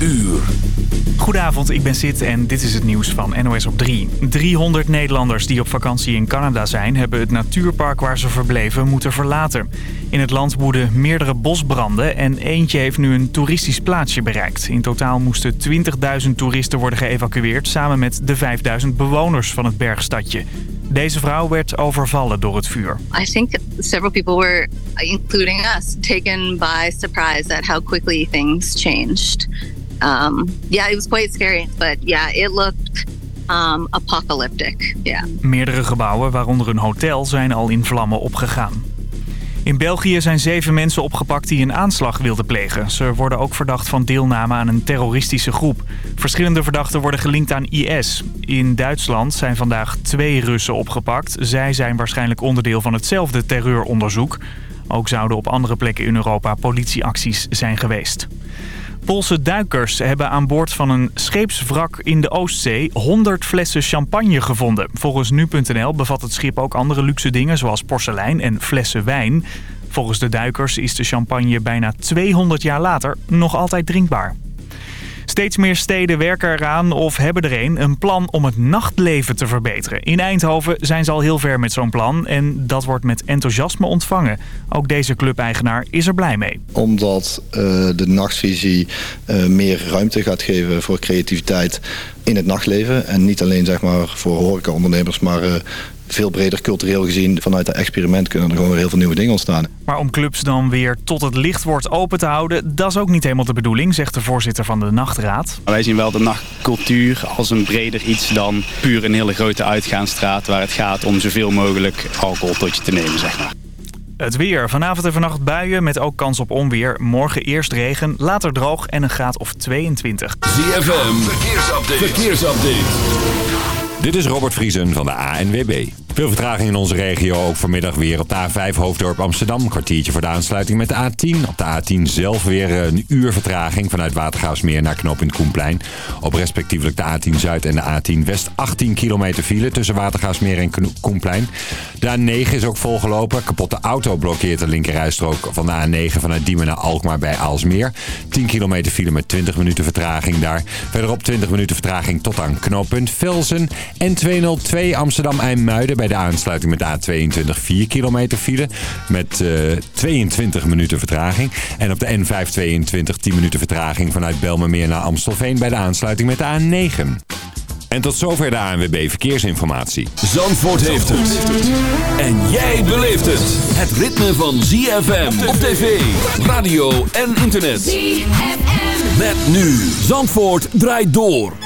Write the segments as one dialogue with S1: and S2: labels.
S1: uur.
S2: Goedenavond, ik ben Sid en dit is het nieuws van NOS op 3. 300 Nederlanders die op vakantie in Canada zijn... hebben het natuurpark waar ze verbleven moeten verlaten. In het land woeden meerdere bosbranden... en eentje heeft nu een toeristisch plaatsje bereikt. In totaal moesten 20.000 toeristen worden geëvacueerd... samen met de 5.000 bewoners van het bergstadje. Deze vrouw werd overvallen door het vuur.
S3: I think several people were, including us, taken by surprise at how quickly things changed. Um, yeah, it was quite scary, but yeah, it looked um, apocalyptic.
S2: Meerdere gebouwen, waaronder een hotel, zijn al in vlammen opgegaan. In België zijn zeven mensen opgepakt die een aanslag wilden plegen. Ze worden ook verdacht van deelname aan een terroristische groep. Verschillende verdachten worden gelinkt aan IS. In Duitsland zijn vandaag twee Russen opgepakt. Zij zijn waarschijnlijk onderdeel van hetzelfde terreuronderzoek. Ook zouden op andere plekken in Europa politieacties zijn geweest. Poolse duikers hebben aan boord van een scheepswrak in de Oostzee 100 flessen champagne gevonden. Volgens nu.nl bevat het schip ook andere luxe dingen zoals porselein en flessen wijn. Volgens de duikers is de champagne bijna 200 jaar later nog altijd drinkbaar. Steeds meer steden werken eraan of hebben er een, een plan om het nachtleven te verbeteren. In Eindhoven zijn ze al heel ver met zo'n plan en dat wordt met enthousiasme ontvangen. Ook deze clubeigenaar is er blij mee.
S4: Omdat uh, de nachtvisie uh, meer ruimte gaat geven voor creativiteit in het nachtleven. En niet alleen zeg maar, voor horecaondernemers, maar uh, veel breder cultureel gezien. Vanuit dat experiment kunnen er gewoon weer heel veel nieuwe dingen ontstaan.
S2: Maar om clubs dan weer tot het licht wordt open te houden... dat is ook niet helemaal de bedoeling, zegt de voorzitter van de Nachtraad.
S5: Wij zien wel de nachtcultuur als een breder iets dan puur een hele grote uitgaansstraat... waar het gaat om zoveel mogelijk alcohol tot je te nemen, zeg maar.
S2: Het weer. Vanavond en vannacht buien met ook kans op onweer. Morgen eerst regen, later droog en een graad of 22.
S1: ZFM, verkeersupdate. verkeersupdate.
S6: Dit is Robert Vriesen van de ANWB. Veel vertraging in onze regio, ook vanmiddag weer op de A5 Hoofddorp Amsterdam. Kwartiertje voor de aansluiting met de A10. Op de A10 zelf weer een uur vertraging vanuit Watergaasmeer naar knooppunt Koenplein. Op respectievelijk de A10 Zuid en de A10 West 18 kilometer file tussen Watergaasmeer en Koenplein. De A9 is ook volgelopen. Kapotte auto blokkeert de linkerrijstrook van de A9 vanuit Diemen naar Alkmaar bij Aalsmeer. 10 kilometer file met 20 minuten vertraging daar. Verderop 20 minuten vertraging tot aan knooppunt Velsen. En 202 Amsterdam-Eimmuiden bij de aansluiting met A22 4 kilometer file. Met uh, 22 minuten vertraging. En op de N522 10 minuten vertraging vanuit Belmermeer naar Amstelveen bij de aansluiting met de A9. En tot zover de ANWB Verkeersinformatie.
S1: Zandvoort heeft het. En jij beleeft het. Het ritme van ZFM op tv, radio en internet. ZFM. Met nu. Zandvoort draait door.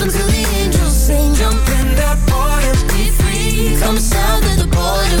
S7: until the angels sing. Jump in that be free. Come south of the border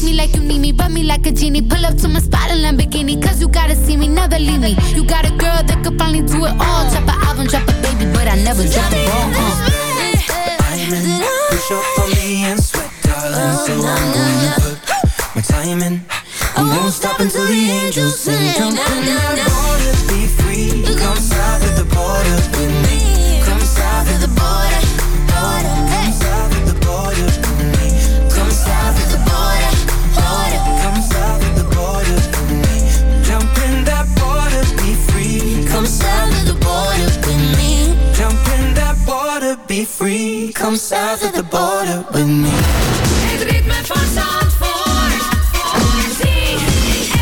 S8: kiss me like you need me, rub me like a genie. Pull up to my spot in Lamborghini, cause you gotta see me, never leave me. You got a girl that could finally do it all. Drop an album, drop a baby, but I never drop a ball.
S7: Diamond, push up for me and sweat, darling. So I'm gonna put my time in. I won't stop until the angels sing. Jump in that water, be free. Come south of the border with me. Come south of the border with me. Het ritme van Zandvoort. ZFM.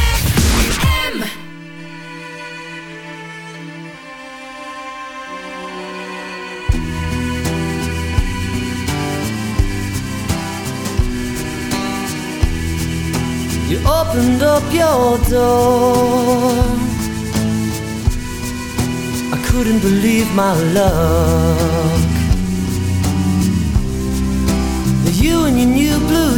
S9: You opened up your door I couldn't believe my luck.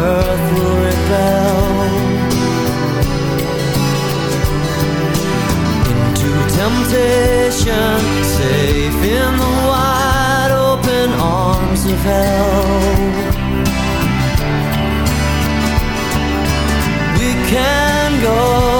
S9: earth will rebel. Into temptation, safe in the wide open arms of hell. We can go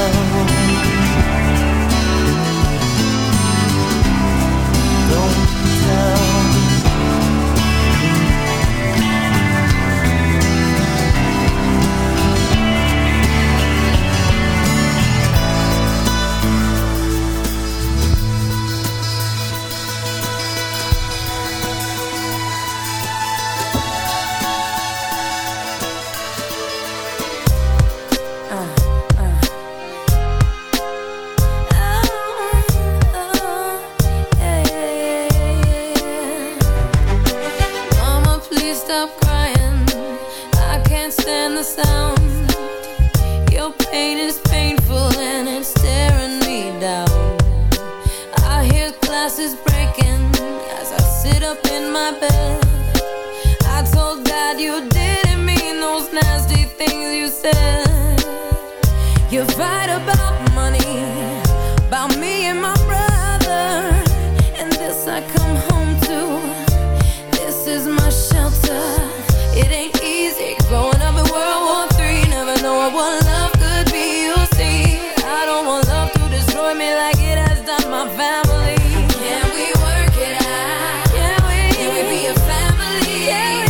S10: me like it has done my family. Can we work it out? Can we? Can we be a family? Can?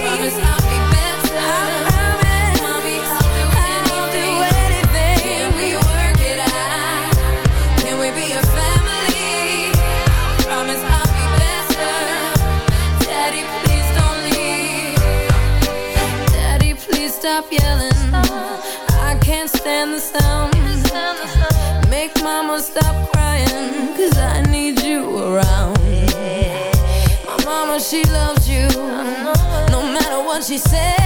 S10: Promise I'll be better. I Can we work it out? Can we be a family? Promise I'll be better. Daddy, please don't leave. Daddy, please stop yelling. I can't stand the sound stop crying Cause I
S11: need you around. My mama, she loves you No matter what she says.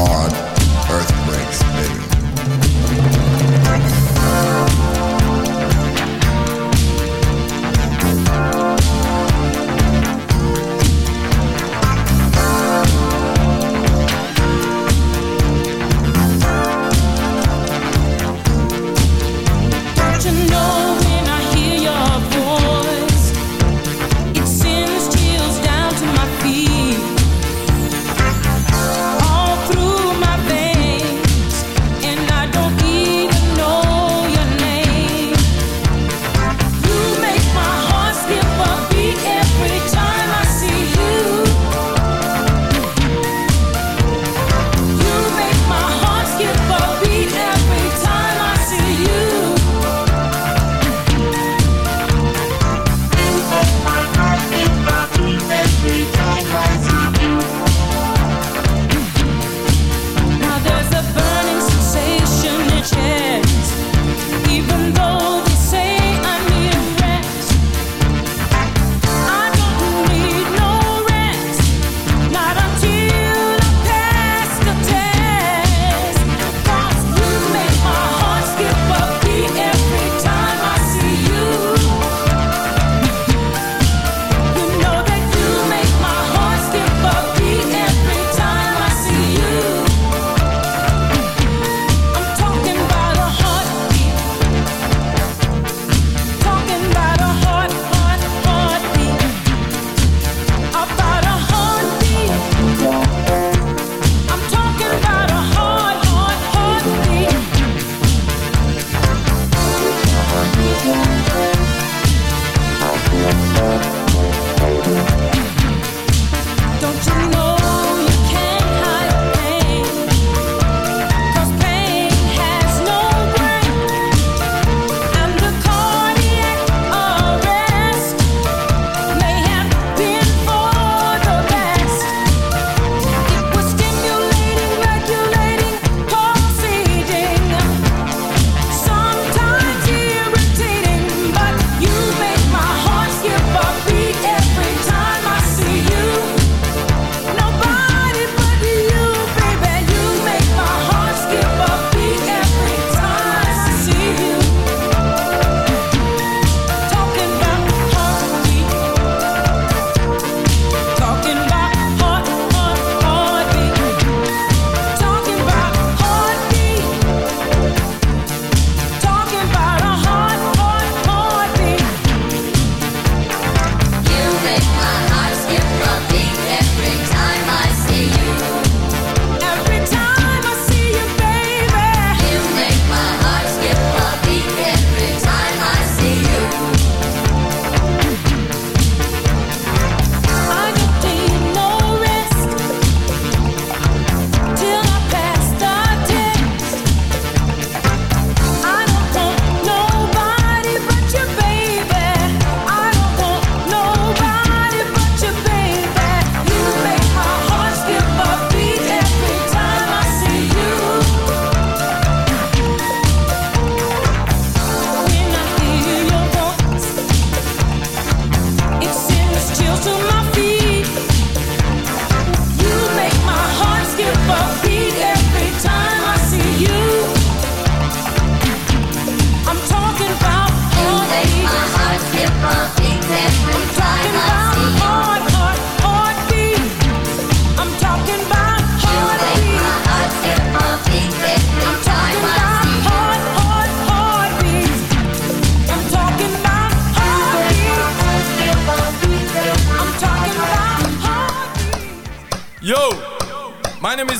S11: Earth
S12: earthquakes me.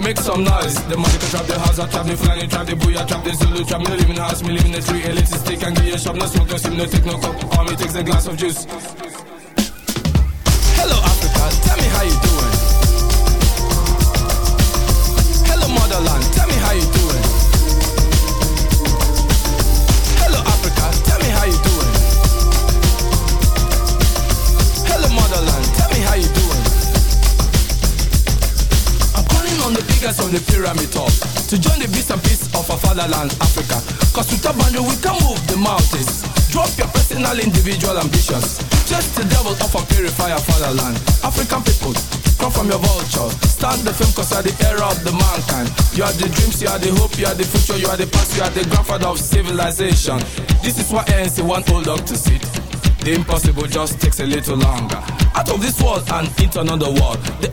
S13: Make some noise. The money can trap the house, I trap the flying, trap the booyah, trap the Zulu, trap me live in the house, me live in the street, elitist stick and give you a shop, no smoke, no steam, no take no cup. All me takes a glass of juice. On the pyramid top to join the beast and peace of our fatherland, Africa. Cause with a boundary we can move the mountains. Drop your personal, individual ambitions. Just the devil of our purifier fatherland. African people, come from your vulture. Start the film cause you are the era of the mankind. You are the dreams, you are the hope, you are the future, you are the past, you are the grandfather of civilization. This is why ANC want old dog to sit. The impossible just takes a little longer. Out of this world and into another world. The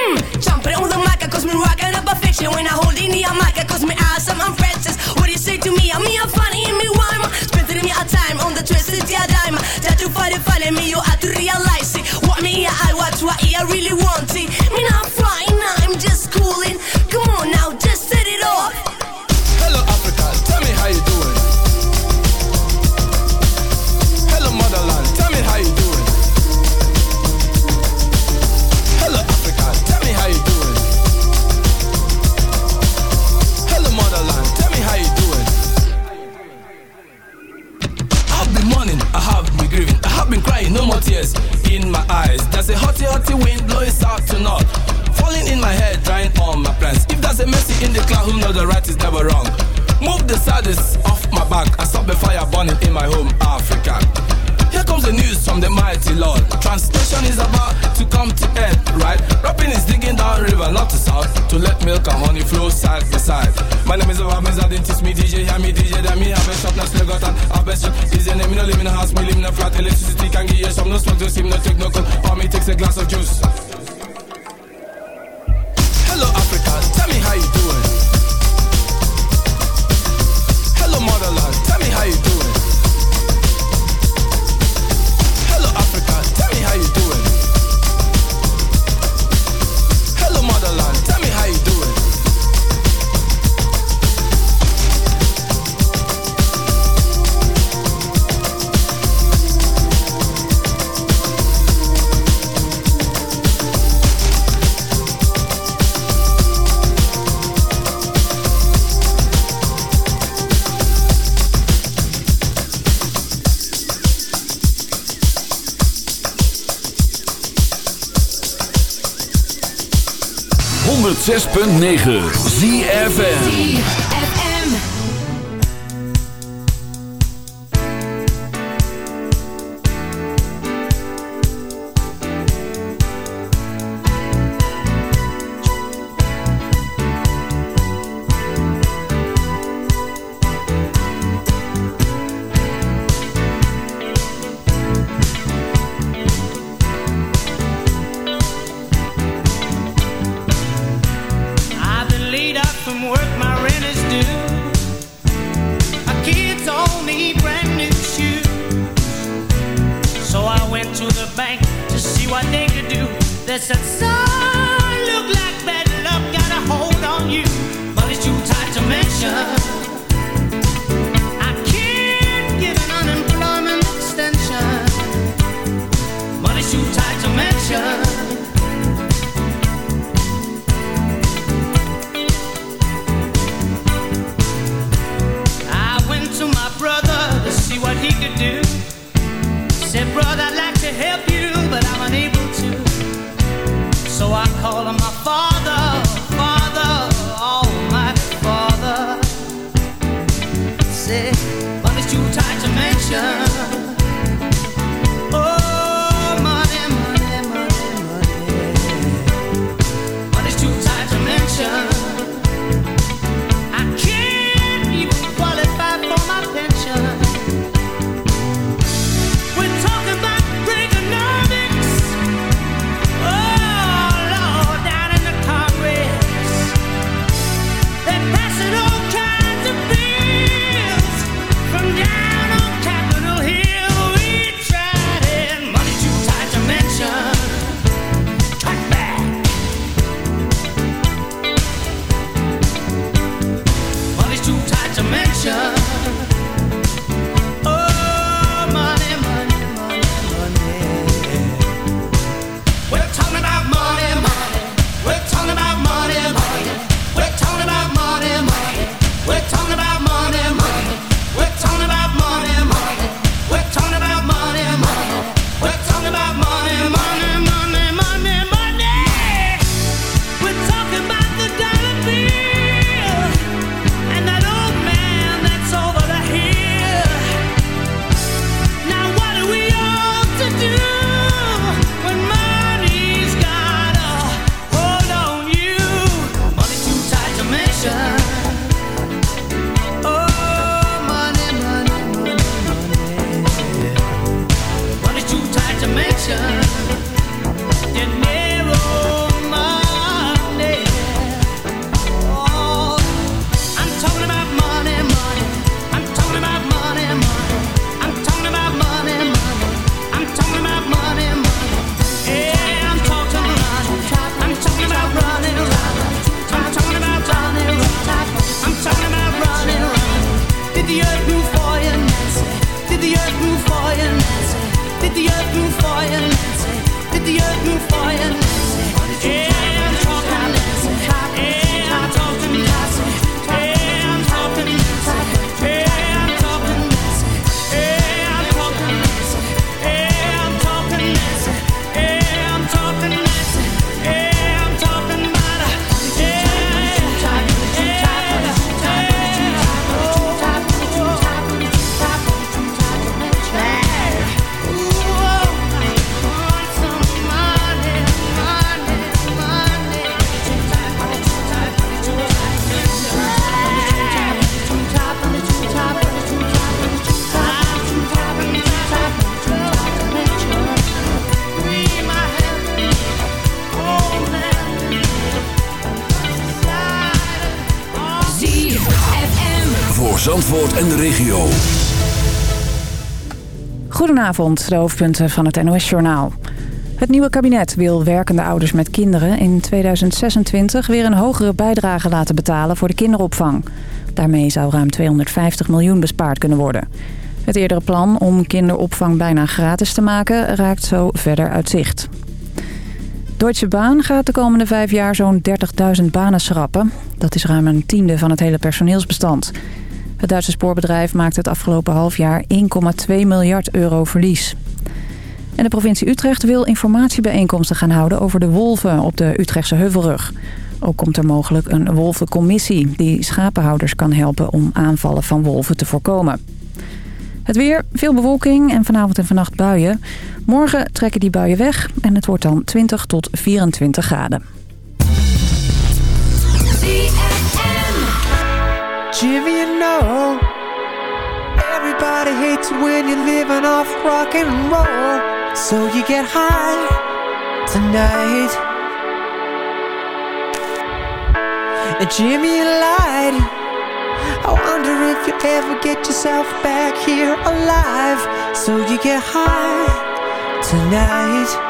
S14: Mm, jumping on the mic, cause me rockin' up a fiction. When I hold in the mic, cause me awesome, I'm. What you say to me? I'm me, I'm funny, and me rhyme. Spending me a time on the twisted yeah dime. Try to find it, find me,
S1: 106.9 ZFN
S15: Goedenavond, de hoofdpunten van het NOS-journaal. Het nieuwe kabinet wil werkende ouders met kinderen in 2026 weer een hogere bijdrage laten betalen voor de kinderopvang. Daarmee zou ruim 250 miljoen bespaard kunnen worden. Het eerdere plan om kinderopvang bijna gratis te maken raakt zo verder uit zicht. Deutsche Bahn gaat de komende vijf jaar zo'n 30.000 banen schrappen. Dat is ruim een tiende van het hele personeelsbestand. Het Duitse spoorbedrijf maakt het afgelopen half jaar 1,2 miljard euro verlies. En de provincie Utrecht wil informatiebijeenkomsten gaan houden over de wolven op de Utrechtse Heuvelrug. Ook komt er mogelijk een wolvencommissie die schapenhouders kan helpen om aanvallen van wolven te voorkomen. Het weer, veel bewolking en vanavond en vannacht buien. Morgen trekken die buien weg en het wordt dan 20 tot 24 graden.
S16: Jimmy, you know. Everybody hates when you're living off rock and roll. So you get high tonight. And Jimmy, you lied. I wonder if you ever get yourself back here alive. So you get high tonight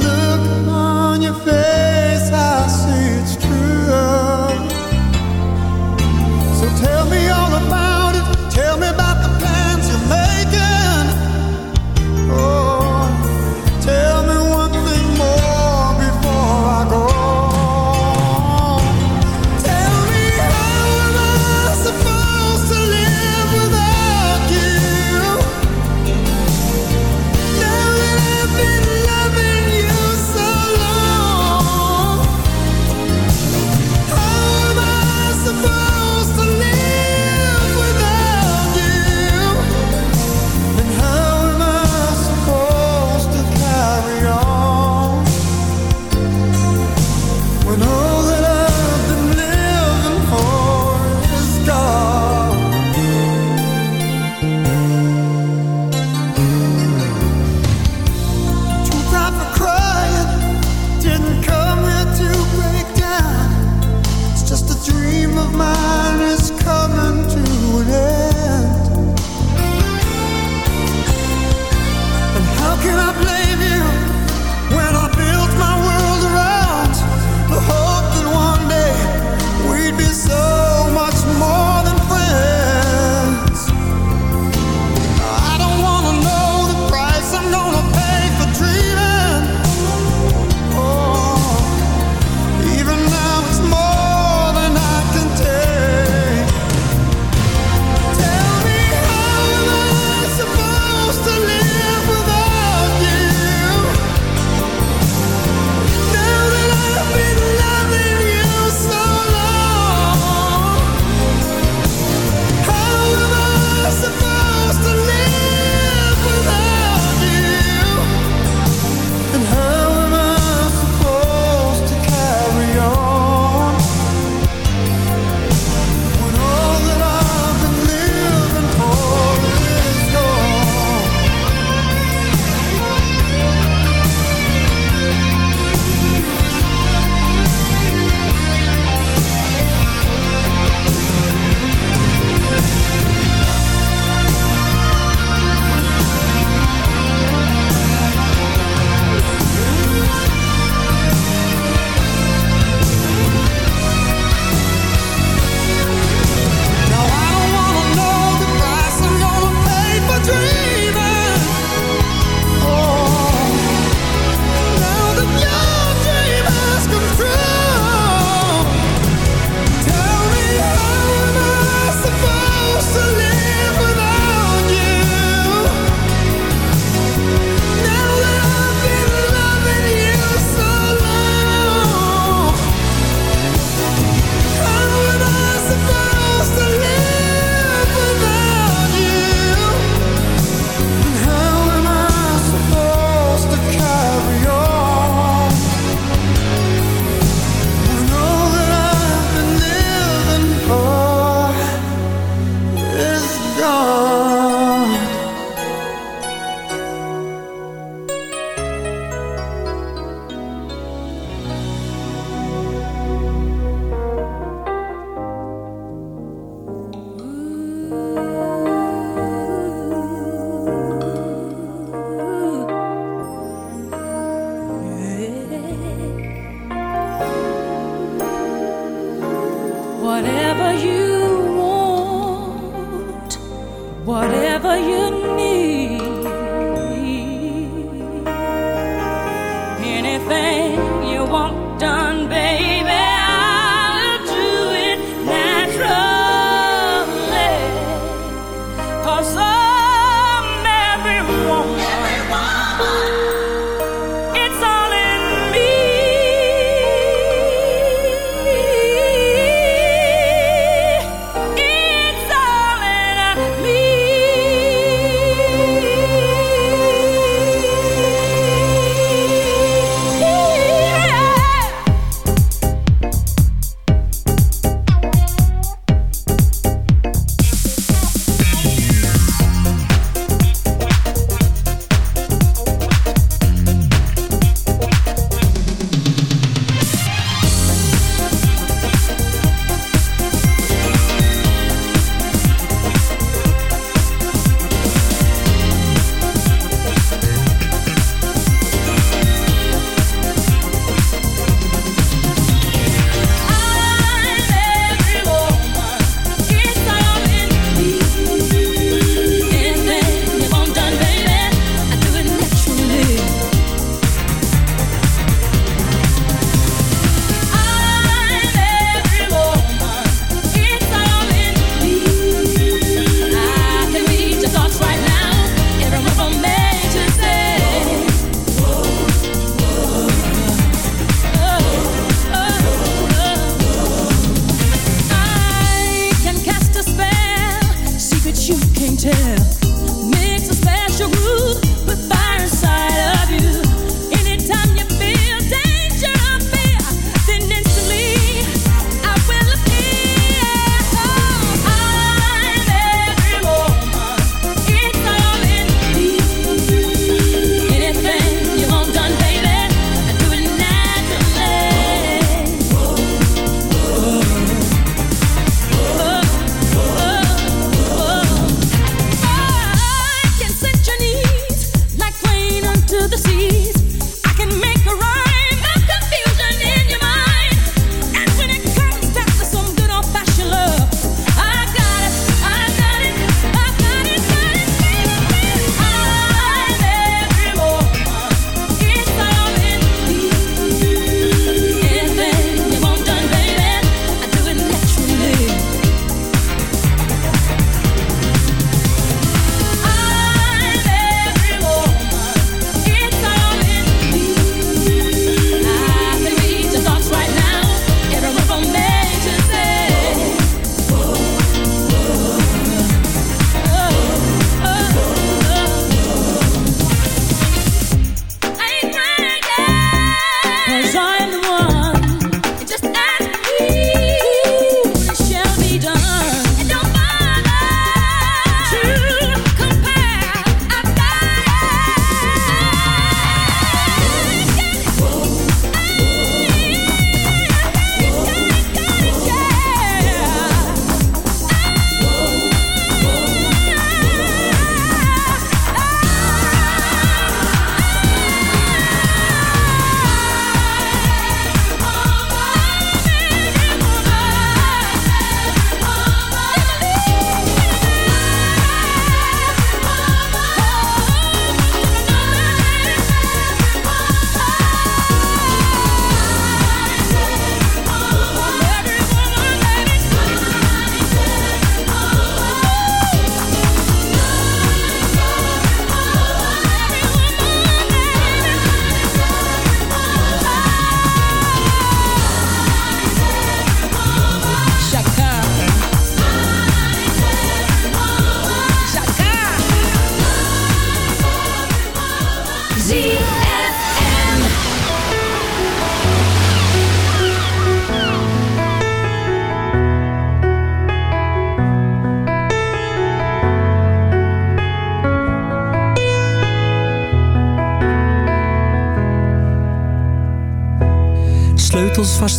S7: From You